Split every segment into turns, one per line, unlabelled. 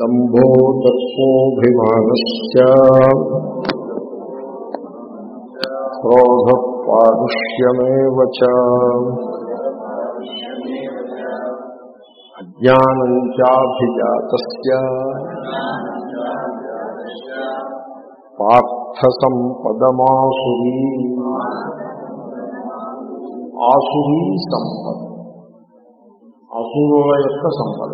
दम्भो तत्त्वोऽभिमानस्य क्रोधपारुष्यमेव च। अज्ञानम् चाभिजातस्य आसुरी అసురుల యొక్క సంపద.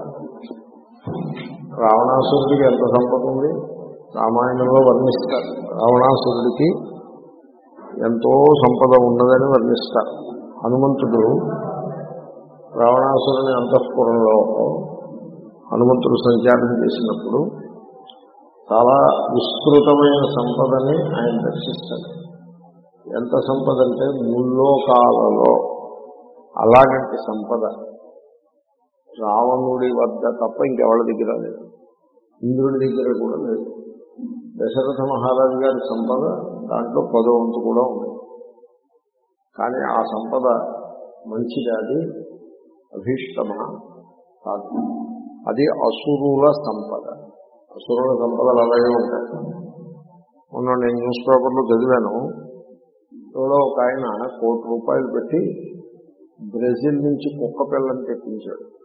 రావణాసురుడికి ఎంత సంపద ఉంది? రామాయణంలో వర్ణిస్తారు. రావణాసురుడికి ఎంతో సంపద ఉన్నదని వర్ణిస్తారు. హనుమంతుడు రావణాసురుని అంతఃపురంలో హనుమంతుడు సంచారం చేసినప్పుడు చాలా విస్తృతమైన సంపదని ఆయన దర్శిస్తాడు ఎంత సంపద అంటే ముల్లోకాలలో అలాగంటి సంపద. రావణుడి వద్ద తప్ప ఇంకెవరి దగ్గర లేదు. ఇంద్రుడి దగ్గర కూడా లేదు. దశరథ మహారాజు గారి సంపద దాంట్లో పదో వంతు కూడా ఉంది. కానీ ఆ సంపద మంచిది అభీష్టమ? కాదు. అది అసురుల సంపద. అసురుల సంపదలు అలాగే ఉంటాయి. మొన్న నేను న్యూస్ పేపర్లో చదివాను. ఎవడో ఒక ఆయన కోటి రూపాయలు పెట్టి బ్రెజిల్ నుంచి కుక్క పిల్లని తెప్పించాడు.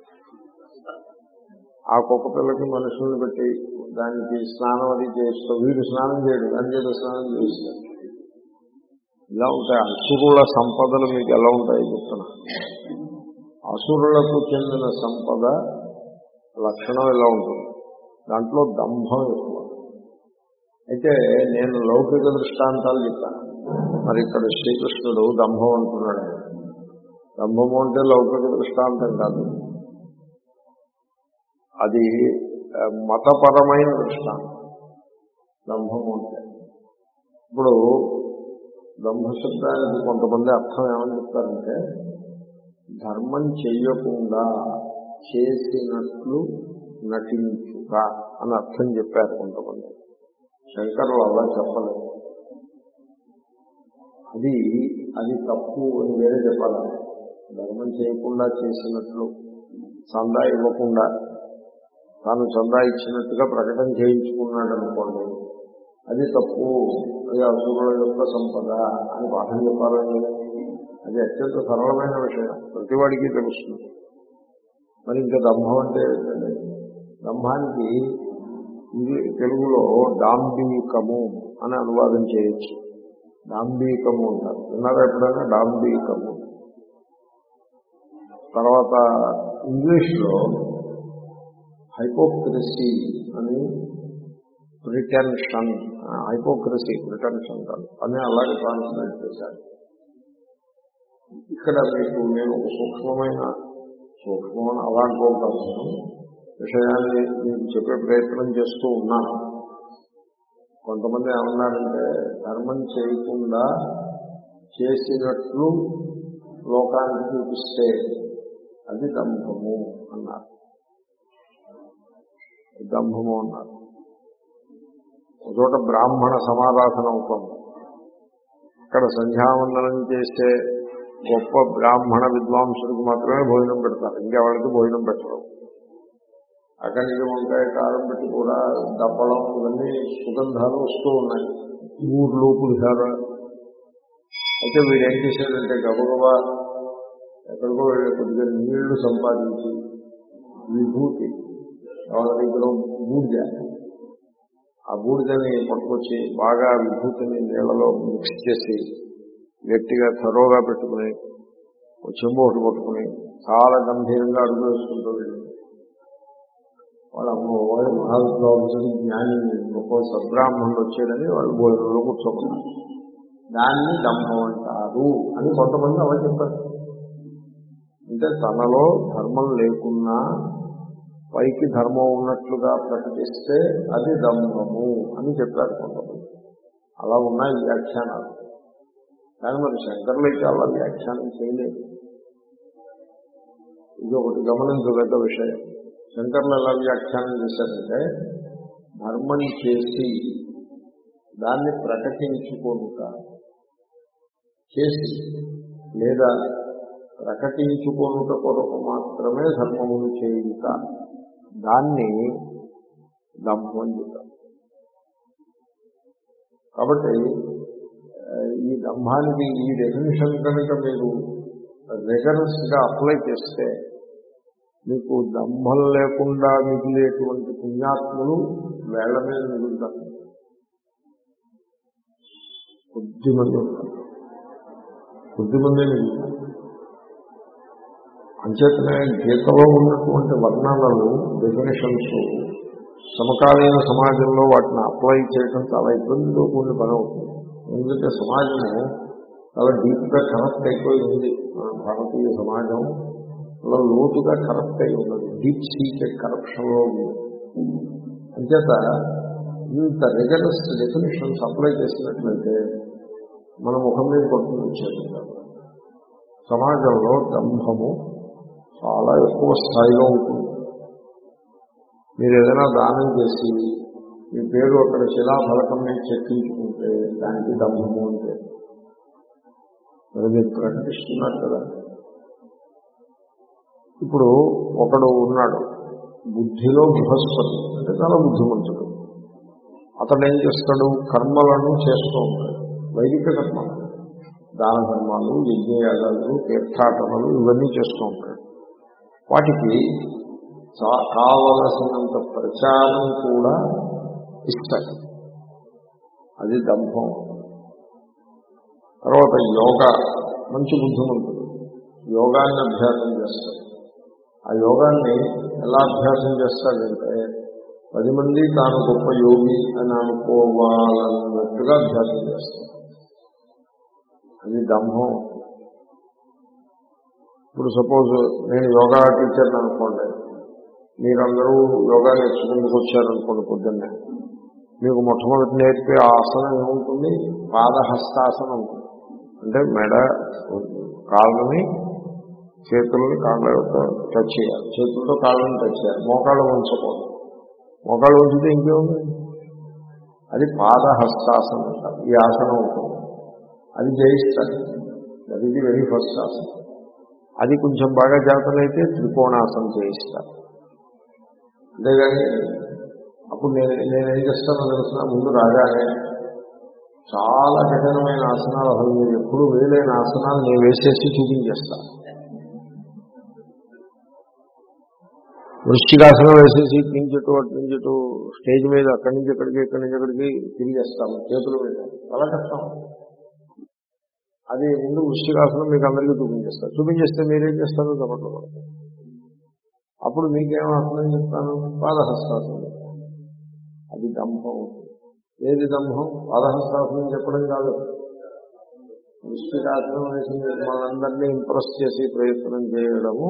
ఆ కుక్క పిల్లకి మనుషుల్ని పెట్టి దానికి స్నానం అది చేస్తూ వీడు స్నానం చేయడు దాని స్నానం చేస్తాడు ఇలా ఉంటాయి. అసురుల సంపదలు మీకు ఎలా ఉంటాయి చెప్తున్నా. అసురులకు చెందిన సంపద లక్షణం ఎలా ఉంటుంది? దాంట్లో దంభం ఎక్కువ. అయితే నేను లౌకిక దృష్టాంతాలు చెప్పాను. మరి ఇక్కడ శ్రీకృష్ణుడు దంభం అంటున్నాడు. దంభము అంటే లౌకిక దృష్టాంతం కాదు. అది మతపరమైన దృష్టాంతం దంభము అంటే. ఇప్పుడు దంభ కొంతమంది అర్థం ఏమని చెప్తారంటే ధర్మం చెయ్యకుండా చేసినట్లు నటించుక అని అర్థం చెప్పారు కొంతమంది. శంకరులు అలా చెప్పలేదు. అది అది తప్పు అని వేరే చెప్పాలి ధర్మం చేయకుండా చేసినట్లు సందా ఇవ్వకుండా తాను చందా ఇచ్చినట్టుగా ప్రకటన చేయించుకున్నాడు అనుకోండి అది తప్పు అది అసురుల యొక్క సంపద అని పాఠం చెప్పాలని అది అత్యంత సరళమైన విషయం ప్రతివాడికి తెలుస్తుంది. మరి ఇంకా దంభం అంటే ఏంటండి? దంభానికి తెలుగులో డాంబీకము అని అనువాదం చేయొచ్చు. డాంబీకము అంటారు. విన్నారా ఎప్పుడైనా? డాంబీకము. తర్వాత ఇంగ్లీష్లో హైపోక్రసీ అని ప్రిటెన్షన్ హైపోక్రసీ ప్రిటెన్షన్ కాదు. అని అలాగే ట్రాన్స్లేట్ చేశారు. ఇక్కడ మీకు నేను ఒక సూక్ష్మమైన సూక్ష్మమైన అలా అనుకుంటాను విషయాన్ని మీకు చెప్పే ప్రయత్నం చేస్తూ ఉన్నాను. కొంతమంది ఏమన్నారంటే ధర్మం చేయకుండా చేసినట్లు లోకానికి చూపిస్తే అది దంభము అన్నారు. దంభము అన్నారు. ఒక చోట బ్రాహ్మణ సమారాధన అవుతుంది అక్కడ సంధ్యావందనం చేసే గొప్ప బ్రాహ్మణ విద్వాంసులకు మాత్రమే భోజనం పెడతారు. ఇంకెవరికి భోజనం పెట్టడం అక్కడి నుంచి వంకాయ కారం పెట్టి కూడా దప్పడం ఇవన్నీ సుగంధాలు వస్తూ ఉన్నాయి. ఊర్లో పులిహార అయితే వీడు ఏం చేశాడంటే గబగబా ఎక్కడికో కొద్దిగా నీళ్ళు సంపాదించి విభూతి వాళ్ళ దగ్గర బూడిద. ఆ బూడిదని పట్టుకొచ్చి బాగా విభూతిని నీళ్ళలో మిక్స్ చేసి గట్టిగా తరోగా పెట్టుకుని చెంబు ఒకటి పట్టుకుని చాలా గంభీరంగా అడుగు వేసుకుంటూ వెళ్ళి వాళ్ళ వాళ్ళు మహావిద్వాంసుడు జ్ఞాని గొప్ప సద్బ్రాహ్మణుడు వచ్చాడని వాళ్ళు భోజనంలో కూర్చోకున్నారు దాన్ని దంభం అంటారు అని కొంతమంది అలా చెప్పారు. అంటే తనలో ధర్మం లేకున్నా పైకి ధర్మం ఉన్నట్లుగా ప్రకటిస్తే అది దంభము అని చెప్పారు కొంతమంది. అలా ఉన్నాయి వ్యాఖ్యానాలు. కానీ మరి శంకర్లు అయితే అలా వ్యాఖ్యానం చేయలేదు. ఇది ఒకటి గమనించదగ్గ విషయం. శంకర్లు ఎలా వ్యాఖ్యానం చేశారంటే ధర్మని చేసి దాన్ని ప్రకటించుకోనుక చేసి లేదా ప్రకటించుకోనుట కొరకు మాత్రమే ధర్మమును చేయుట. దాన్ని దంభం చెప్తారు కాబట్టి ఈ దంభానికి ఈ డెఫినేషన్ కనుక మీరు రిగరస్గా అప్లై చేస్తే మీకు దంభం లేకుండా మిగిలేటువంటి పుణ్యాత్ములు వేళ్ళ మీద మిగులుతారు. కొద్దిమంది ఉంటారు. కొద్దిమంది మిగులుతారు. అంచేతనే గీతలో ఉన్నటువంటి వర్ణనలు డెఫినేషన్స్ సమకాలీన సమాజంలో వాటిని అప్లై చేయడం చాలా ఇబ్బందితో కూడిన పని అవుతుంది. ఎందుకంటే సమాజము చాలా డీప్గా కరప్ట్ అయిపోయి ఉంది. మన భారతీయ సమాజం చాలా లోతుగా కరప్ట్ అయి ఉన్నది. డీప్ సీటెడ్ కరప్షన్లో ఉంది. అంచేత ఇంత రిగరస్ డెఫినేషన్స్ అప్లై చేసినట్లయితే మన ముఖం మీద కొట్టుకుని వచ్చేది. సమాజంలో దంభము చాలా ఎక్కువ స్థాయిలో ఉంటుంది. మీరు ఏదైనా దానం చేసి మీ పేరు అక్కడ శిలాఫలకం మీద చెక్కించుకుంటే దానికి డబ్బు అంటే మరి మీరు ప్రకటిస్తున్నారు కదా. ఇప్పుడు ఒకడు ఉన్నాడు బుద్ధిలో బృహస్పతి అంటే చాలా బుద్ధిమంతుడు. అతడు ఏం చేస్తాడు? కర్మలను చేస్తూ ఉంటాడు. వైదిక కర్మలు. దాన ధర్మాలు యజ్ఞయాగాలు తీర్థాటనలు ఇవన్నీ చేస్తూ ఉంటాడు. వాటికి కావలసినంత ప్రచారం కూడా ఇస్తాయి అది దంభం. తర్వాత యోగా మంచి బుద్ధిమంతుడు. యోగాన్ని అభ్యాసం చేస్తాడు. ఆ యోగాన్ని ఎలా అభ్యాసం చేస్తాడంటే పది మంది తాను గొప్ప యోగి అని అనుకోవాలన్నట్టుగా అభ్యాసం చేస్తాడు. అది దంభం. ఇప్పుడు సపోజ్ నేను యోగా టీచర్ అనుకోండి. మీరందరూ యోగా నేర్చుకుందుకు వచ్చారనుకోండి పొద్దున్నే. మీకు మొట్టమొదటి నేర్పే ఆసనం ఏముంటుంది? పాదహస్తాసనం ఉంటుంది. అంటే మెడ కాళ్ళని చేతులని కాళ్ళతో టచ్ చేయాలి. చేతులతో కాళ్ళని టచ్ చేయాలి. మోకాళ్ళు ఉంచకూడదు మోకాళ్ళు ఉంచితే ఇంకేముంది? అది పాదహస్తాసనం అంటారు. ఈ ఆసనం ఉంటుంది. అది జయిస్తారు అది ఇది వెరీ ఫస్ట్ ఆసనం. అది కొంచెం బాగా జాతనైతే త్రికోణాసనం చేయిస్తారు. అంతేగాని అప్పుడు నేను నేనేం చేస్తానో తెలిసిన ముందు రాగానే చాలా కఠినమైన ఆసనాలు అసలు మీరు ఎప్పుడు వేయలేని ఆసనాలు నేను వేసేసి చూపించేస్తాను వృష్టికాసనం వేసేసి కించటు అటు నుంచటు స్టేజ్ మీద అక్కడి నుంచి ఎక్కడికి ఇక్కడి నుంచి ఎక్కడికి తిరిగేస్తాము చేతుల మీద. చాలా కష్టం. అది ముందు వృష్టికాసనం మీకు అందరికీ చూపించేస్తారు. చూపించేస్తే మీరేం చేస్తారు? చెప్పట్లు అప్పుడు మీకేం ఆసనం చెప్తాను? పాదహస్తాసనం అది దంభం ఏది దంభం పాదహస్తాసనం చెప్పడం కాదు. వృష్టికాసనం వేసి మనందరినీ ఇంప్రెస్ చేసి ప్రయత్నం చేయడము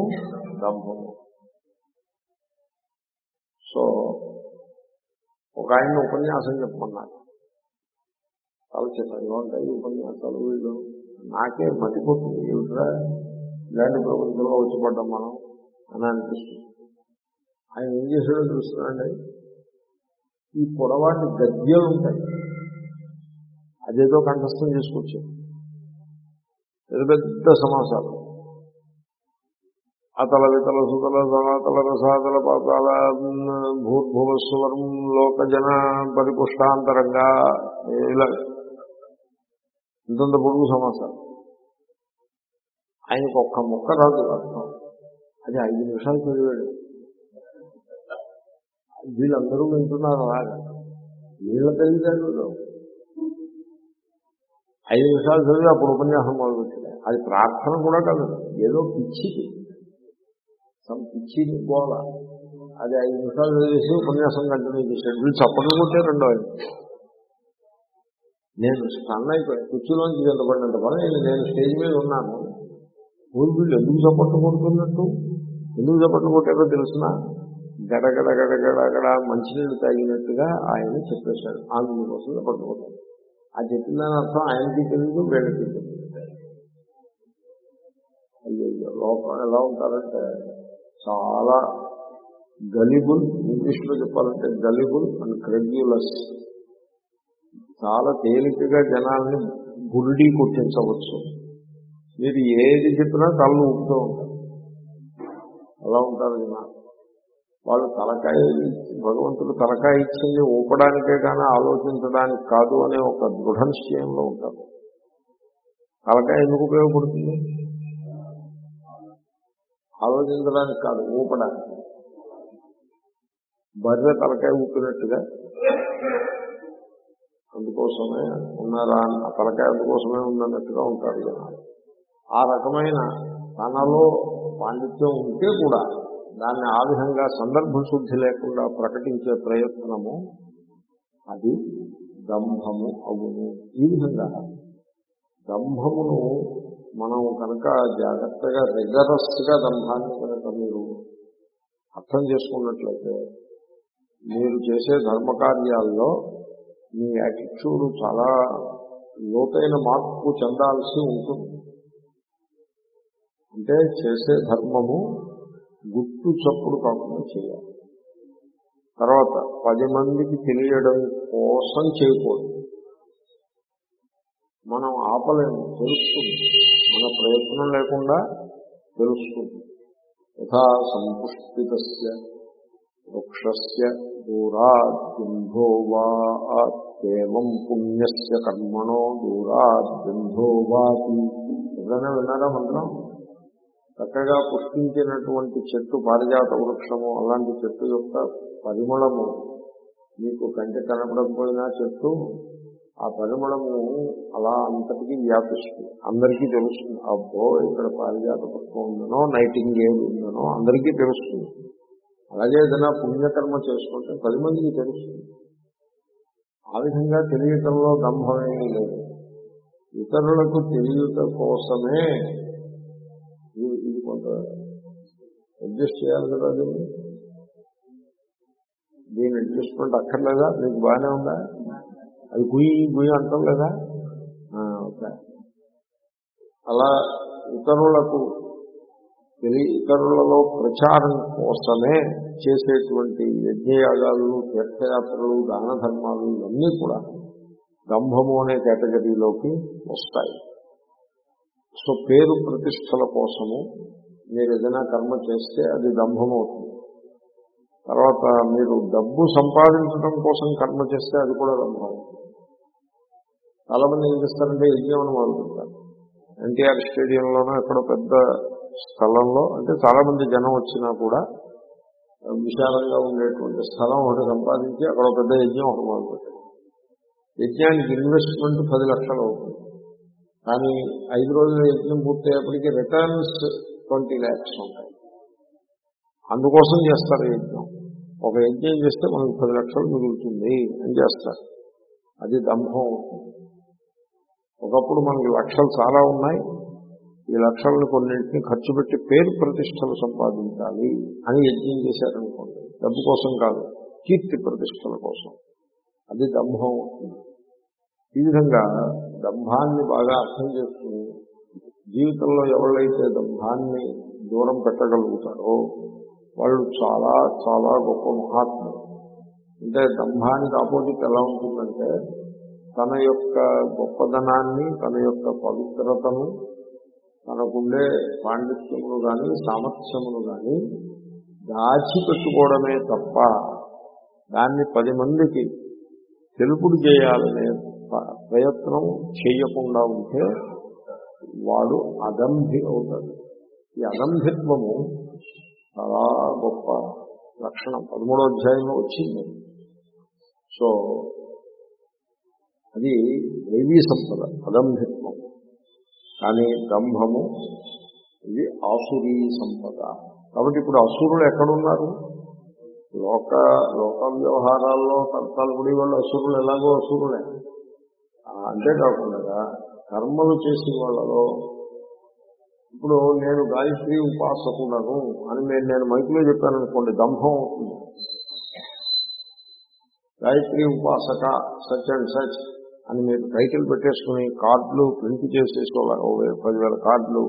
దంభము సో ఒక ఆయన ఉపన్యాసం చెప్పమన్నారు. చాలా చిన్నగా ఉంటాయి ఉపన్యాసాలు వీళ్ళు. నాకే మతిపోతుంది. ఏమిట్రా? ఇలాంటి ప్రపంచంలో వచ్చి పడ్డాం మనం అని అనిపిస్తుంది. ఆయన ఏం చేశాడో చూస్తున్నాండి ఈ పొడవాటి గద్యలు ఉంటాయి. అదేదో కంఠస్థం చేసుకొచ్చాడు. పెద్ద పెద్ద సమాసాలు. అతల వితల సుతల సనాతల రసాతల పాతాల భూర్భువస్వరం లోకజన పరిపుష్టాంతరంగా ఇలా. ఇంతంత పొడుగు సమాసాలు. ఆయనకు ఒక్క ముక్క రాదు. అర్థం అది ఐదు నిమిషాలు చదివాడు. వీళ్ళందరూ వింటున్నారు అలాగా? వీళ్ళ తల్లిదండ్రులు ఐదు నిమిషాలు చదివి అప్పుడు ఉపన్యాసం మొదలుపెట్టింది. అది ప్రార్థన కూడా కాదు. ఏదో పిచ్చిది. సమ్ పిచ్చిది గోల. అది ఐదు నిమిషాలు చదివేసి ఉపన్యాసం కంటిన్యూ చేశాడు. వీళ్ళు చప్పట్లు కొట్టే రెండో ఆయన. నేను స్టన్ అయిపోయాను కుర్చీలోంచి కింద పడినంత పని నేను- నేను స్టేజ్ మీద ఉన్నాను. ఊరు వీళ్ళు ఎందుకు చప్పట్లు కొడుతున్నట్టు? ఎందుకు చప్పట్లు కొట్టారో తెలిసిన? గడగడ గడగడగడ మంచినీళ్ళు తాగినట్టుగా ఆయన చెప్పేశాడు. అందుకోసం చప్పట్లు కొట్టారు ఆ చెప్పిందని అర్థం ఆయనకి తెలియదు వీళ్ళకి తెలియదు అయ్యో లోపల ఎలా ఉంటారంటే చాలా గలిబుల్ ఇంగ్లీష్లో చెప్పాలంటే గలిబుల్ అండ్ క్రెడ్యులస్. చాలా తేలికగా జనాల్ని బురిడీ కొట్టించవచ్చు. మీరు ఏది చెప్పినా తలలు ఊపుతూ ఉంటారు. అలా ఉంటారు జనాలు. వాళ్ళు తలకాయ ఇచ్చి- భగవంతుడు తలకాయ ఇచ్చింది ఊపడానికే కానీ ఆలోచించడానికి కాదు అనే ఒక దృఢ నిశ్చయంలో ఉంటారు. తలకాయ ఎందుకు ఉపయోగపడుతుంది? ఆలోచించడానికి కాదు ఊపడానికి. బర్రె తలకాయ ఊపినట్టుగా. అందుకోసమే ఉన్నారా తలకాయ అందుకోసమే ఉందన్నట్టుగా ఉంటారు జనాలు. ఆ రకమైన తనలో పాండిత్యం ఉంటే కూడా దాన్ని ఆ విధంగా సందర్భ శుద్ధి లేకుండా ప్రకటించే ప్రయత్నము అది దంభము అవును. ఈ విధంగా దంభమును మనం కనుక జాగ్రత్తగా రిగరస్గా దంభాన్ని కనుక మీరు అర్థం చేసుకున్నట్లయితే మీరు చేసే ధర్మకార్యాల్లో మీ యాటిట్యూడ్ చాలా లోతైన మార్పు చెందాల్సి ఉంటుంది. అంటే చేసే ధర్మము గుట్టు చప్పుడు కాకుండా చేయాలి. తర్వాత పది మందికి తెలియడం కోసం చేయకూడదు. మనం ఆపలేము తెలుస్తుంది. మన ప్రయత్నం లేకుండా తెలుస్తుంది. యథా సంపుష్పిత వృక్షస్య దూరాద్గంధో వా ఏవం పుణ్యస్య కర్మణో దూరాద్గంధో వాతి. విన్నారా మంత్రం? చక్కగా పుష్పించినటువంటి చెట్టు పారిజాత వృక్షము అలాంటి చెట్టు యొక్క పరిమళము మీకు కంటి కనపడకపోయినా చెట్టు ఆ పరిమళము అలా అంతటికీ వ్యాపిస్తుంది. అందరికీ తెలుస్తుంది. అబ్బో ఇక్కడ పారిజాత పుష్పం ఉందనో నైటింగేల్ ఉందనో అందరికీ తెలుస్తుంది. అలాగే ఏదైనా పుణ్యకర్మ చేసుకుంటే పది మందికి తెలుస్తుంది. ఆ విధంగా తెలియటంలో గంభమేమీ లేదు. ఇతరులకు తెలియట కోసమే కొంత అడ్జస్ట్ చేయాలి కదా దీన్ని దీని అడ్జస్ట్మెంట్ అక్కర్లేదా? మీకు బాగానే ఉందా? అది గుయ్యి గుయ్యి అంటాం లేదా ఓకే. అలా ఇతరులకు తెలియ ఇతరులలో ప్రచారం కోసమే చేసేటువంటి యజ్ఞయాగాలు తీర్థయాత్రలు దాన ధర్మాలు ఇవన్నీ కూడా దంభము అనే కేటగిరీలోకి వస్తాయి. సో పేరు ప్రతిష్టల కోసము మీరు ఏదైనా కర్మ చేస్తే అది దంభం అవుతుంది తర్వాత మీరు డబ్బు సంపాదించడం కోసం కర్మ చేస్తే అది కూడా దంభం అవుతుంది చాలా మంది ఏం చేస్తారంటే యజ్ఞం మొదలుపెడతారు. ఎన్టీఆర్ స్టేడియంలోనూ ఎక్కడో పెద్ద స్థలంలో అంటే చాలామంది జనం వచ్చినా కూడా విశాలంగా ఉండేటువంటి స్థలం ఒకటి సంపాదించి అక్కడ ఒక పెద్ద యజ్ఞం ఒకటి మొదలుపెట్టారు. యజ్ఞానికి ఇన్వెస్ట్మెంట్ పది లక్షలు అవుతుంది. కానీ ఐదు రోజుల యజ్ఞం పూర్తయ్యేప్పటికీ రిటర్న్స్ ట్వంటీ ల్యాక్స్ ఉంటాయి. అందుకోసం చేస్తారు యజ్ఞం. ఒక యజ్ఞం చేస్తే మనకు పది లక్షలు మిగులుతుంది అని చేస్తారు. అది దంభం అవుతుంది. ఒకప్పుడు మనకి లక్షలు చాలా ఉన్నాయి. ఈ లక్షలను కొన్నింటిని ఖర్చు పెట్టి పేరు ప్రతిష్టలు సంపాదించాలి అని యజ్ఞం చేశారనుకోండి. డబ్బు కోసం కాదు కీర్తి ప్రతిష్టల కోసం. అది దంభం అవుతుంది. ఈ విధంగా దంభాన్ని బాగా అర్థం చేసుకుని జీవితంలో ఎవరైతే దంభాన్ని దూరం పెట్టగలుగుతారో వాళ్ళు చాలా చాలా గొప్ప మహాత్ములు. అంటే దంభానికి ఆపోజిట్ ఎలా ఉంటుందంటే తన యొక్క గొప్పదనాన్ని తన యొక్క పవిత్రతను తనకుండే పాండిత్యమును కానీ సామర్థ్యమును కానీ దాచిపెట్టుకోవడమే తప్ప దాన్ని పది మందికి తెలుపుడు చేయాలనే ప్రయత్నం చేయకుండా ఉంటే వాడు అదంభి అవుతాడు ఈ అదంభిత్వము చాలా గొప్ప లక్షణం. పదమూడో అధ్యాయంలో వచ్చింది. సో అది దైవీ సంపద అదంభిత్వం కానీ దంభము ఇది ఆసురీ సంపద. కాబట్టి ఇప్పుడు అసురులు ఎక్కడున్నారు? లోక లోక వ్యవహారాల్లో కర్తాలపడి వాళ్ళు అసురులు ఎలాగో అసురులే. అంతేకాకుండా కర్మలు చేసే వాళ్ళలో ఇప్పుడు నేను గాయత్రి ఉపాసకుడను అని నేను నేను మైకులో చెప్పాను అనుకోండి దంభం అవుతుంది. గాయత్రి ఉపాసక సచ్ అండ్ సచ్ అని మీరు టైటిల్ పెట్టేసుకుని కార్డులు ప్రింట్ చేసేసుకోవాలి. పదివేల కార్డులు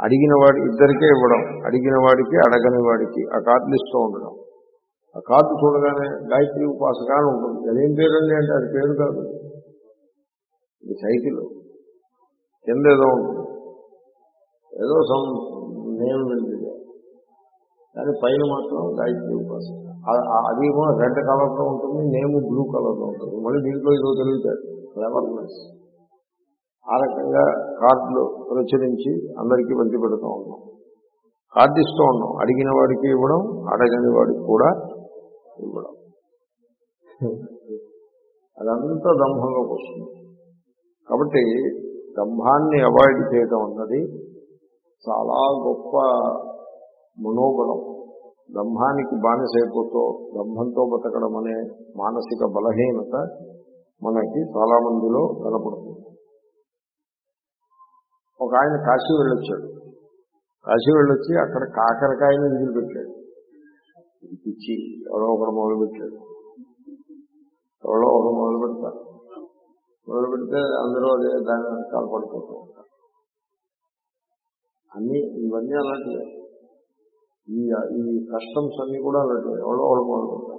అడిగిన వాడి ఇద్దరికే ఇవ్వడం అడిగిన వాడికి అడగని వాడికి ఆ కార్డులు ఇస్తూ ఉండడం. ఆ కార్డు చూడగానే గాయత్రి ఉపాసక అని ఉంటుంది. అదేం పేరండి అంటే అది పేరు కాదు. ఇది సైకిల్ కింద ఏదో ఉంటుంది. ఏదో సమ్ నేమ్ వెళ్ళింది కానీ పైన మాత్రం గాయత్రి ఉపాసన. ఆ- ఆ- అది కూడా రెడ్ కలర్లో ఉంటుంది నేమ్ బ్లూ కలర్లో ఉంటుంది. మళ్ళీ దీంట్లో ఇదో తెలియతాడు ఫ్లేవర్నెస్ ఆ రకంగా కార్డులు ప్రచురించి అందరికీ పంచి పెడుతూ ఉన్నాం. కార్డు ఇస్తూ ఉన్నాం. అడిగిన వాడికి ఇవ్వడం అడగని వాడికి కూడా ఇవ్వడం. అదంతా దంభంలోకి వస్తుంది కాబట్టి దంభాన్ని అవాయిడ్ చేయడం అన్నది చాలా గొప్ప మనోబలం. దంభానికి బానిసైపోతూ దంభంతో బతకడం అనే మానసిక బలహీనత మనకి చాలా మందిలో కనపడుతుంది. ఒక ఆయన కాశీ వెళ్ళొచ్చాడు. కాశీ వెళ్ళొచ్చి అక్కడ కాకరకాయని వదిలిపెట్టాడు ఇది పిచ్చి ఎవరో ఒకరు మొదలు పెట్టాడు ఎవరో ఒకరు మొదలు పెడతారు మొదలు పెడితే అందరూ అదే దాని వెనకాల పడిపోతూ ఉంటారు. అన్ని ఇవన్నీ అలాంటివే. ఈ ఈ కస్టమ్స్ అన్ని కూడా అలాంటివి. ఎవరో ఒకడు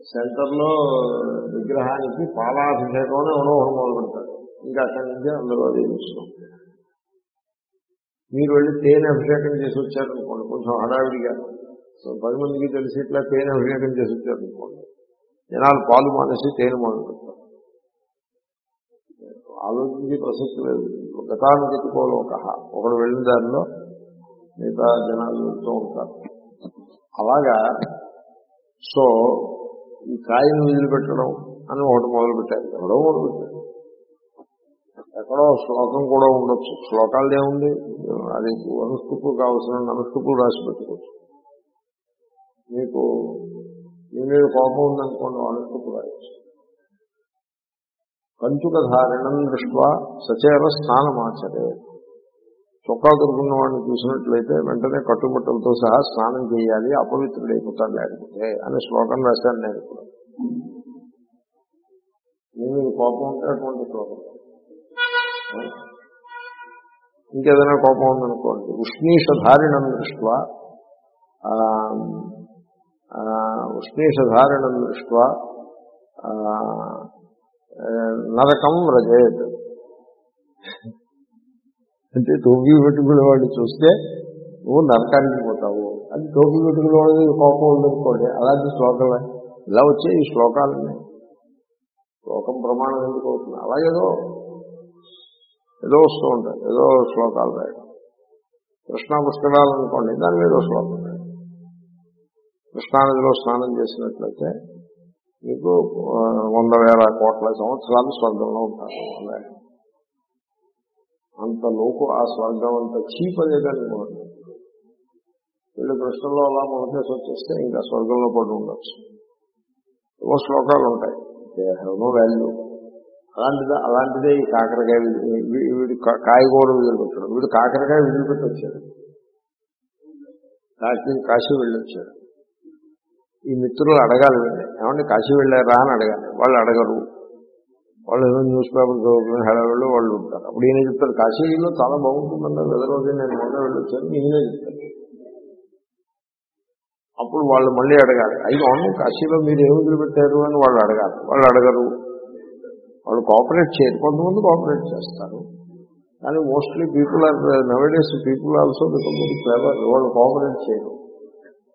సెంటర్లో విగ్రహానికి పాలాభిషేకం అని ఎవరో మొదలు పెడతారు ఇంకా అక్కడి నుంచి అందరూ అదే చూస్తున్నాం మీరు వెళ్ళి తేనె అభిషేకం చేసి వచ్చారనుకోండి కొంచెం హడావిడిగా. సో పది మందికి తెలిసి ఇట్లా తేనె అభిషేకం చేసి వచ్చారనుకోండి. జనాలు పాలు మానేసి తేను మొదలు ఆలోచించి ప్రసక్తి లేదు. గతాన్ని చెప్పుకోలోక ఒకడు వెళ్ళిన దారిలో మిగతా జనాలు వెళ్తూ ఉంటారు. అలాగా సో ఈ కాయను వదిలిపెట్టడం అని ఒకటి మొదలు పెట్టారు ఎవడో మొదలుపెట్టారు ఎక్కడో శ్లోకం కూడా ఉండొచ్చు. శ్లోకాలు ఏముంది అది అనుష్టుకు కావాల్సిన అనుష్టుకులు రాసి పెట్టుకోవచ్చు. మీకు మీ మీద కోపం ఉందనుకోండి అనుష్టుకు రాయొచ్చు కంచుక ధారణం దృష్ట్యా సచేర స్నానమాచరే. చొక్కా దొరుకున్న వాడిని చూసినట్లయితే వెంటనే కట్టుబట్టలతో సహా స్నానం చేయాలి అపవిత్రుడైపోతాడు లేకపోతే అనే శ్లోకం రాశాను నేను ఇప్పుడు. మీద కోపం ఉంటే అటువంటి శ్లోకం? ఇంకేదైనా కోపం ఉందనుకోండి. ఉష్ణీషధారిణం దృష్ట్యా ఉష్ణీషధారణం దృష్ట్యా నరకం వ్రజేత్. అంటే టోపీ పెట్టుకునే వాడిని చూస్తే నువ్వు నరకానికి పోతావు. అది టోపీ పెట్టుకునేవాడి కోపం ఉందనుకోండి అలాంటి శ్లోకమే. ఇలా వచ్చే ఈ శ్లోకాలన్నీ. శ్లోకం ప్రమాణం ఎందుకు అవుతుంది? అలాగేదో ఏదో వస్తూ ఉంటాయి ఏదో శ్లోకాలు రాయడం. కృష్ణ పుష్కరాలు అనుకోండి దాని మీద శ్లోకం రాయడం. కృష్ణానదిలో స్నానం చేసినట్లయితే మీకు వంద వేల కోట్ల సంవత్సరాలు స్వర్గంలో ఉంటారు అంత లోకు ఆ స్వర్గం అంత చీప్ అదేదాన్ని మొదలు వీళ్ళు కృష్ణంలో అలా మొదటేసి వచ్చేస్తే ఇంకా స్వర్గంలో పడి ఉండొచ్చు. ఓ శ్లోకాలు ఉంటాయి. No value. అలాంటిదే అలాంటిదే ఈ కాకరకాయ వీడు కా- కాయగూర వదిలిపెట్టాడు వీడు కాకరకాయ వదిలిపెట్టి వచ్చాడు కాశీ కాశీ వెళ్ళొచ్చాడు. ఈ మిత్రులు అడగాలి. వీళ్ళని ఏమంటే కాశీ వెళ్ళారా అని అడగాలి. వాళ్ళు అడగరు. వాళ్ళు ఏదో న్యూస్ పేపర్ చదువుకుని హడావిళ్ళు వాళ్ళు ఉంటారు. అప్పుడు ఈయన చెప్తారు కాశీలో చాలా బాగుంటుందన్న వెదరోజు నేను మొన్న వెళ్ళొచ్చాను ఈయనే చెప్తాను అప్పుడు వాళ్ళు మళ్ళీ అడగాలి. అయ్యి అవును కాశీలో మీరు ఏమి వదిలిపెట్టారు? అని వాళ్ళు అడగాలి. వాళ్ళు అడగరు. వాళ్ళు కోఆపరేట్ చేయరు. కొంతమంది కోఆపరేట్ చేస్తారు. కానీ mostly people are nowadays people also become very clever వాళ్ళు కోఆపరేట్ చేయరు.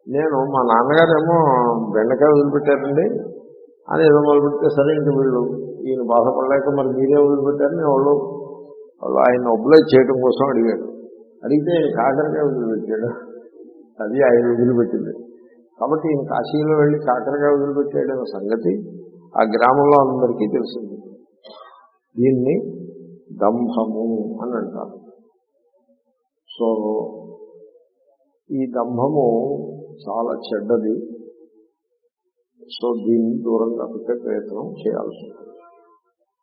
నేను మా నాన్నగారు ఏమో బెండకాయ వదిలిపెట్టారండి. అని ఏదో మొదలుపెడితే సరే ఇంక వీళ్ళు ఈయన బాధపడలేక మరి మీరే వదిలిపెట్టారని వాళ్ళు వాళ్ళు ఆయన ఒబ్లైజ్ చేయడం కోసం అడిగాడు అడిగితే ఆయన కాకరకాయ వదిలిపెట్టాడు. అది ఆయన వదిలిపెట్టింది. కాబట్టి ఈయన కాశీలో వెళ్ళి కాకరకాయ వదిలిపెట్టాడన్న సంగతి ఆ గ్రామంలో అందరికీ తెలిసింది. దీన్ని దంభము అని అంటారు. సో ఈ దంభము చాలా చెడ్డది. సో దీన్ని దూరంగా పెట్టే ప్రయత్నం చేయాల్సి ఉంటుంది.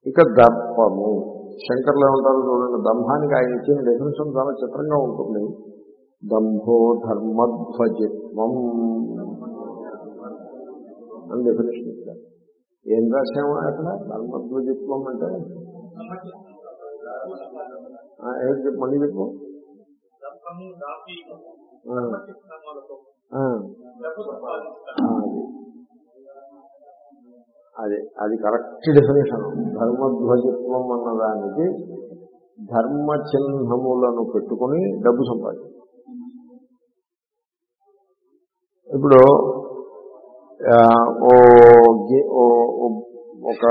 ఇక దర్పము. శంకర్లు ఏమంటారు చూడండి దంభానికి ఆయన ఇచ్చిన డెఫినేషన్ చాలా చిత్రంగా ఉంటుంది. దంభో ధర్మధ్వజిత్వం అని డెఫినేషన్ ఇచ్చారు. ఏం రాశాము అక్కడ? ధర్మధ్వజిత్వం అంటే? ఏం చెప్పు మళ్ళీ చెప్పు. అది అది కరెక్ట్ డెఫినేషన్. ధర్మధ్వజత్వం అన్నదానికి ధర్మ చిహ్నములను పెట్టుకుని డబ్బు సంపాదించారు ఇప్పుడు ఓ ఓ- ఒక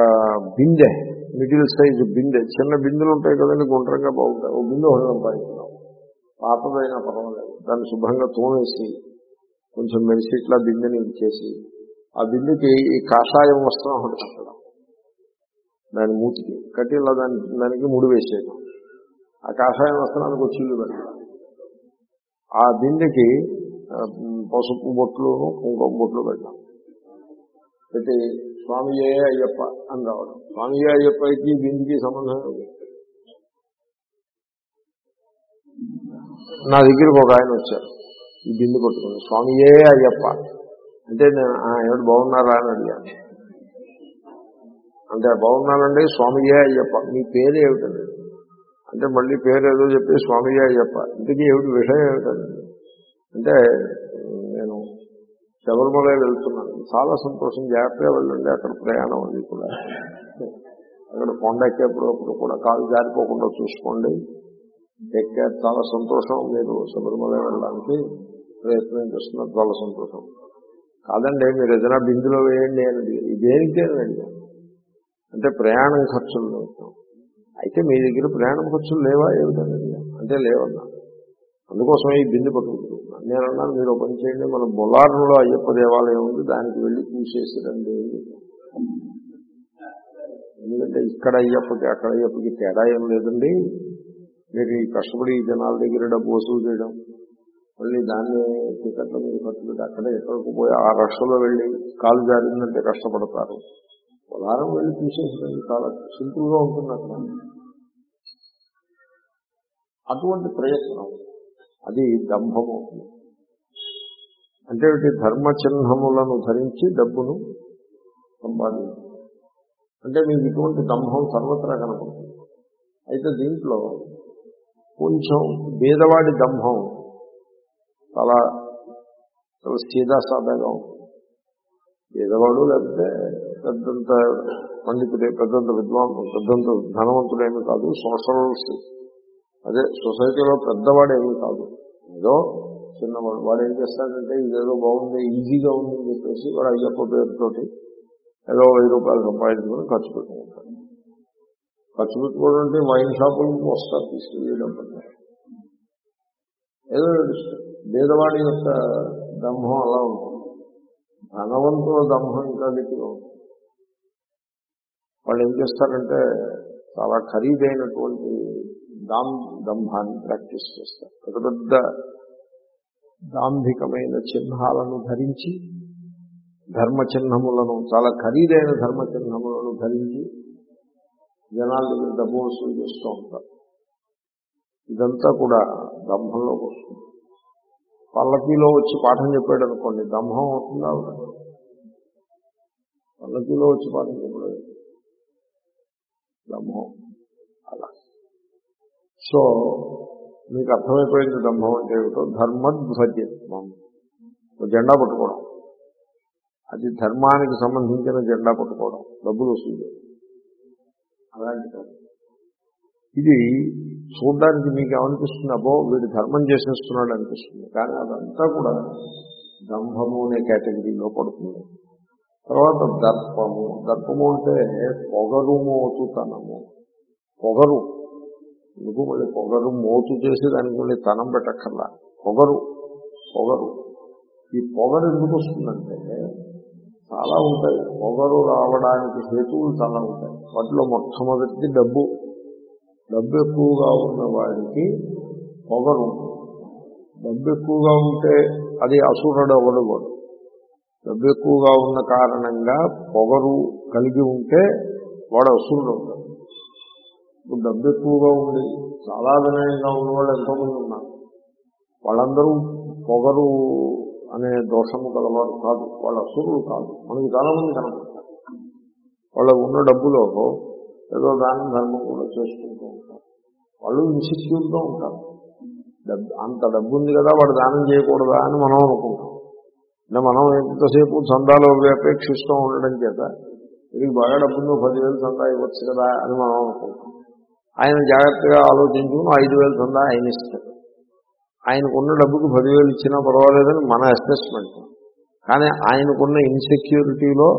బిందె మిడిల్ సైజ్ బిందె చిన్న బిందెలు ఉంటాయి కదండి గుండ్రంగా బాగుంటాయి. ఓ బిందె ఒకటి సంపాదించినాం పాతదైనా పర్వాలేదు. దాన్ని శుభ్రంగా తోమేసి కొంచెం మెరిసి ఇట్లా బిందెని ఇచ్చేసి ఆ బిందెకి ఈ కాషాయం వస్త్రం ఒకటి కట్టడం. దాని మూతికి కట్టి ఇలా దాని దానికి ముడి వేసేయడం. ఆ కాషాయం వస్త్రానికి వచ్చింది పెట్టడం ఆ బిందెకి పసుపు బొట్లు కుంకుమ బొట్లు పెట్టడం పెట్టి స్వామియే అయ్యప్ప అని రావడం. స్వామియే అయ్యప్పకి బిందెకి సంబంధం నా దగ్గరకు ఒక ఆయన వచ్చారు. ఈ బిందు స్వామి స్వామియే అయ్యప్ప. అంటే నేను ఏమిటి బాగున్నారా అని అడిగాను. అంటే బాగున్నానండి స్వామియే అయ్యప్ప. మీ పేరు ఏమిటండి? అంటే మళ్ళీ పేరు ఏదో చెప్పి స్వామియే అయ్యప్ప. ఇంతకీ ఏమిటి విషయం ఏమిటండి? అంటే నేను శబరిమల వెళ్తున్నాను. చాలా సంతోషం. జాగ్రత్తగా వెళ్ళండి. అక్కడ ప్రయాణం అది కూడా. అక్కడ కొండ ఎక్కేప్పుడు అప్పుడు కూడా కాలు జారిపోకుండా చూసుకోండి. ఎక్కే చాలా సంతోషం. మీరు శబరిమల వెళ్ళడానికి ప్రయత్నం చేస్తున్నారు చాలా సంతోషం. కాదండి మీరు ఏదైనా బిందులో వేయండి అని అడిగారు. ఇదేనికే అని అడిగాను అంటే ప్రయాణం ఖర్చులు లేవు. అయితే మీ దగ్గర ప్రయాణం ఖర్చులు లేవా? ఏమిటని అడిగాను అంటే లేవన్నా. అందుకోసం ఈ బిందు పట్టుకుంటున్నాను. నేను అన్నాను మీరు ఒక పని చేయండి. మన బొలారంలో అయ్యప్ప దేవాలయం ఉంది. దానికి వెళ్ళి చూసేసిరండి ఎందుకంటే ఇక్కడ అయ్యప్పకి అక్కడ అయ్యప్పకి తేడా ఏం లేదండి. మీరు ఈ కష్టపడి ఈ జనాల దగ్గర డబ్బు వసూలు చేయడం. మళ్ళీ దాన్ని టికెట్లు మీరు ఖర్చు పెట్టి అక్కడ ఎక్కడికి పోయి ఆ రక్షలో వెళ్ళి కాలు జారిందంటే కష్టపడతారు. పొలారం వెళ్ళి చూసేసరికి చాలా సింపుల్గా ఉంటుంది అక్కడ అటువంటి ప్రయత్నం అది దంభం అవుతుంది అంటే ధర్మ చిహ్నములను ధరించి డబ్బును సంపాదించారు అంటే మీకు ఇటువంటి దంభం సర్వత్రా కనపడుతుంది. అయితే దీంట్లో కొంచెం భేదవాడి దంభం చాలా చాలా సీదా సాదాగా ఉంటుంది. పేదవాడు లేకపోతే పెద్దంత పండితుడే పెద్దంత విద్వాన్ పెద్దంత ధనవంతుడేమి కాదు సోషల్ అదే సొసైటీలో పెద్దవాడేమీ కాదు. ఏదో చిన్నవాడు వాడు ఏం చేస్తాడంటే ఇదేదో బాగుంది ఈజీగా ఉంది అని చెప్పేసి వాడు అయ్యప్ప పేరుతోటి ఏదో వెయ్యి రూపాయలు సంపాదించుకొని ఖర్చు పెట్టుకుంటాడు. ఖర్చు పెట్టుకోవడం అంటే వైన్ షాపులకు వస్తారు తీసుకెళ్ళి డబ్బులు ఏదో నడుస్తారు పేదవాడి యొక్క దంభం అలా ఉంటుంది. ధనవంతుల దంభం ఇంకా గట్టిగా ఉంటుంది. వాళ్ళు ఏం చేస్తారంటే చాలా ఖరీదైనటువంటి దాం దంభాన్ని ప్రాక్టీస్ చేస్తారు. పెద్ద పెద్ద దాంభికమైన చిహ్నాలను ధరించి ధర్మ చిహ్నములను చాలా ఖరీదైన ధర్మ చిహ్నములను ధరించి జనాల దగ్గర డబ్బు వసూలు చేస్తూ ఉంటారు. ఇదంతా కూడా దంభంలోకి వస్తుంది. పల్లకీలో వచ్చి పాఠం చెప్పాడు అనుకోండి బ్రహ్మం అవుతుందా పల్లకీలో వచ్చి పాఠం చెప్పాడు. బ్రహ్మం. అలా. సో మీకు అర్థమైపోయింది బ్రహ్మం అంటే ఏమిటో? ధర్మధ్వజత్వం. జెండా పట్టుకోవడం. అది ధర్మానికి సంబంధించిన జెండా పట్టుకోవడం. డబ్బులు వస్తుంది. అలాంటి కాదు. ఇది చూడడానికి మీకు ఏమనిపిస్తుంది? అబ్బో వీడు ధర్మం చేసేస్తున్నాడు అనిపిస్తుంది. కానీ అదంతా కూడా దంభము అనే కేటగిరీలో పడుతుంది. తర్వాత దర్పము. దర్పము అంటే పొగరు మోతుతనము. పొగరు. ఎందుకు మళ్ళీ పొగరు మోతు చేసి దానికి మళ్ళీ తనం పెట్టక్కర్లా? పొగరు. పొగరు. ఈ పొగరు ఎందుకు వస్తుందంటే చాలా ఉంటాయి. పొగరు రావడానికి హేతువులు చాలా ఉంటాయి. వాటిలో మొట్టమొదటిది డబ్బు. డబ్బు ఎక్కువగా ఉన్న వాడికి పొగరు. ఉంటుంది. డబ్బు ఎక్కువగా ఉంటే అది అసురుడు అవ్వడు వాడు. డబ్బు ఎక్కువగా ఉన్న కారణంగా పొగరు కలిగి ఉంటే వాడు అసురుడు అవుతాడు ఇప్పుడు డబ్బు ఎక్కువగా ఉండి చాలా వినయంగా ఉన్న వాళ్ళు ఎంతోమంది ఉన్నారు. వాళ్ళందరూ పొగరు అనే దోషము గలవారు కాదు. వాళ్ళ అసురులు కాదు. మనకి చాలా మంది కనపడతారు. వాళ్ళ ఉన్న డబ్బులో ఏదో దాన ధర్మం కూడా చేసుకుంటూ ఉంటారు. వాళ్ళు ఇన్సెక్యూర్గా ఉంటారు. డబ్బు అంత డబ్బు ఉంది కదా వాడు దానం చేయకూడదా అని మనం అనుకుంటాం. అంటే మనం ఎంతసేపు చందాలు అపేక్షిస్తూ ఉండడం చేత వీడికి బాగా డబ్బుందో పదివేలు చందా ఇవ్వచ్చు కదా అని మనం అనుకుంటాం. ఆయన జాగ్రత్తగా ఆలోచించుకుని ఐదు వేలు చందా ఆయన ఇస్తాడు. ఆయనకున్న డబ్బుకి పదివేలు ఇచ్చినా పర్వాలేదని మన అసెస్మెంట్. కానీ ఆయనకున్న ఇన్సెక్యూరిటీలో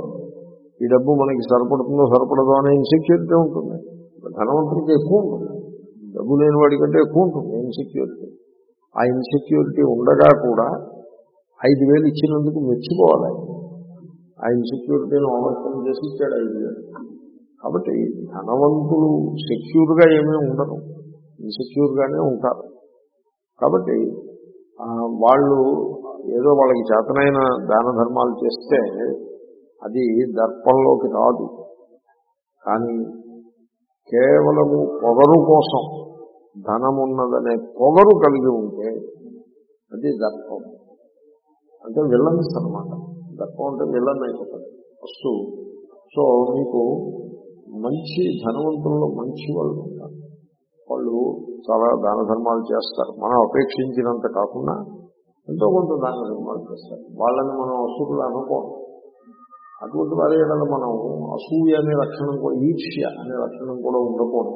ఈ డబ్బు మనకి సరిపడుతుందో సరిపడదో అనే ఇన్సెక్యూరిటీ ఉంటుంది. ధనవంతుడికి ఎక్కువ ఉంటుంది. డబ్బు లేని వాడి కంటే ఎక్కువ ఉంటుంది ఇన్సెక్యూరిటీ ఆ ఇన్సెక్యూరిటీ ఉండగా కూడా ఐదు వేలు ఇచ్చినందుకు మెచ్చుకోవాలి. ఆ ఇన్సెక్యూరిటీని ఓవర్కమ్ చేసి ఇచ్చాడు ఐదు వేలు. కాబట్టి ధనవంతులు సెక్యూర్గా ఏమీ ఉండరు. ఇన్సెక్యూర్గానే ఉంటారు. కాబట్టి వాళ్ళు ఏదో వాళ్ళకి చేతనైన దాన ధర్మాలు చేస్తే అది దర్పంలోకి రాదు. కానీ కేవలము పొగరు కోసం ధనమున్నదనే పొగరు కలిగి ఉంటే అది దర్పం. అంటే విలన్స్ అనమాట దర్పం అంటే విలన్ అయిపోతుంది ఫస్ట్ సో మీకు మంచి ధనవంతుల్లో మంచి వాళ్ళు ఉంటారు. వాళ్ళు చాలా దాన ధర్మాలు చేస్తారు. మనం అపేక్షించినంత కాకుండా ఎంతో కొంత దాన ధర్మాలు చేస్తారు. వాళ్ళని మనం అసురులు అనుకోం అటువంటి వారి ఏడల మనం అసూయ అనే లక్షణం కూడా ఈర్ష్య అనే లక్షణం కూడా ఉండకూడదు.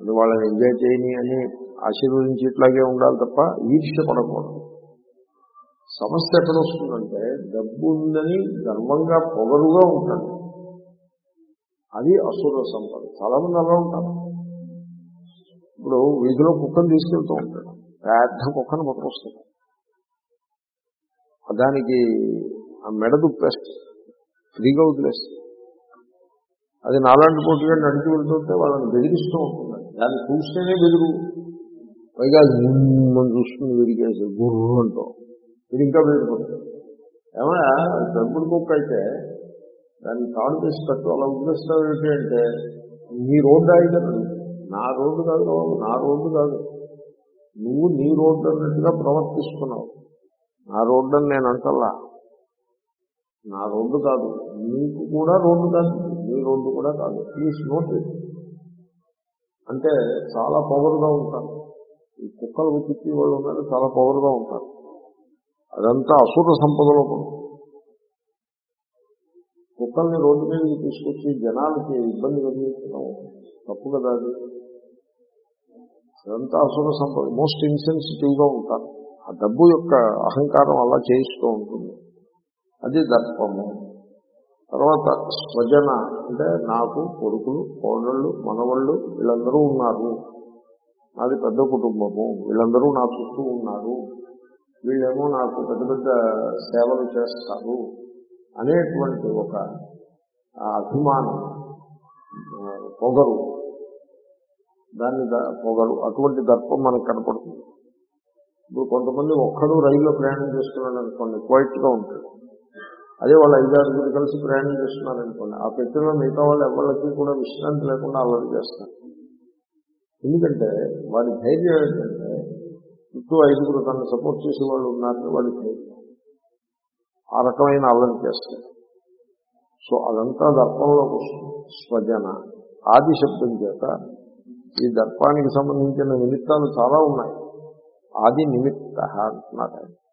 అది వాళ్ళని ఎంజాయ్ చేయని అని ఆశీర్వదించి ఇట్లాగే ఉండాలి తప్ప ఈర్ష్య పడకూడదు. సమస్య ఎక్కడ వస్తుందంటే డబ్బు ఉందని గర్వంగా పొగరుగా ఉంటాడు అది అసుర సంపద. చాలా మంది అలా ఉంటారు. ఇప్పుడు వీధిలో కుక్కను తీసుకెళ్తూ ఉంటాడు పెద్ద కుక్కను పట్టుకొస్తాడు దానికి ఆ మెడ దుప్పేస్తుంది ఫ్రీగా వదిలేస్తుంది అది నాలాంటి పోటీగా నడిచి వెళ్తుంటే వాళ్ళని బెదిరిస్తూ ఉంటుంది. దాన్ని చూస్తేనే బెదురు. పైగా అది మనం చూస్తుంది విరిగేసి గుర్రు అంటాం ఇది ఇంకా బెదిరిపోతుంది ఏమన్నా డబ్బుడు కుక్క అయితే దాన్ని తాడు చేసి కట్టు అలా వదిలేస్తావు ఏంటి అంటే నీ రోడ్డు అయితే నా రోడ్డు కాదు నా రోడ్డు కాదు. నువ్వు నీ రోడ్డు అన్నట్టుగా ప్రవర్తిస్తున్నావు. నా రోడ్డు అని నేను అంటల్లా. నా రోడ్డు కాదు. మీకు కూడా రోడ్డు కాదు. మీ రోడ్డు కూడా కాదు. ప్లీజ్ నోట్ అంటే చాలా పవర్గా ఉంటారు. ఈ కుక్కలు తిప్పి వాళ్ళు ఉన్నారు చాలా పవర్గా ఉంటారు. అదంతా అసూర సంపదలో కుక్కల్ని రోడ్డు మీదకి తీసుకొచ్చి జనాలకి ఇబ్బంది కలిగించడం తప్పు కదా అది? అదంతా అసుర సంపద. మోస్ట్ ఇన్సెన్సిటివ్గా ఉంటారు. ఆ డబ్బు యొక్క అహంకారం అలా చేయిస్తూ ఉంటుంది. అది దర్పము. తర్వాత స్వజన అంటే నాకు కొడుకులు కోడళ్ళు మనవళ్ళు వీళ్ళందరూ ఉన్నారు. నాది పెద్ద కుటుంబము. వీళ్ళందరూ నా చుట్టూ ఉన్నారు. వీళ్ళేమో నాకు పెద్ద పెద్ద సేవలు చేస్తారు అనేటువంటి ఒక అభిమానం పొగరు. దాన్ని ద- పొగరు అటువంటి దర్పం మనకు కనపడుతుంది. ఇప్పుడు కొంతమంది ఒక్కడు రైల్లో ప్రయాణం చేస్తున్నాడు అనుకోండి క్వైట్గా ఉంటాడు అదే వాళ్ళు ఐదు ఆరుగురు కలిసి ప్రయాణం చేస్తున్నారు అనుకోండి ఆ పెట్టిలో మిగతా వాళ్ళు ఎవరికి కూడా విశ్రాంతి లేకుండా అల్లరి చేస్తారు. ఎందుకంటే వారి ధైర్యం ఏంటంటే చుట్టూ ఐదుగురు తనను సపోర్ట్ చేసే వాళ్ళు ఉన్నారని వాడి ధైర్యం. ఆ రకమైన అల్లరి చేస్తారు. సో అదంతా దర్పంలోకి వస్తుంది. స్వజన ఆది శబ్దం చేత ఈ దర్పానికి సంబంధించిన నిమిత్తాలు చాలా ఉన్నాయి. ఆది నిమిత్త అంటున్నారు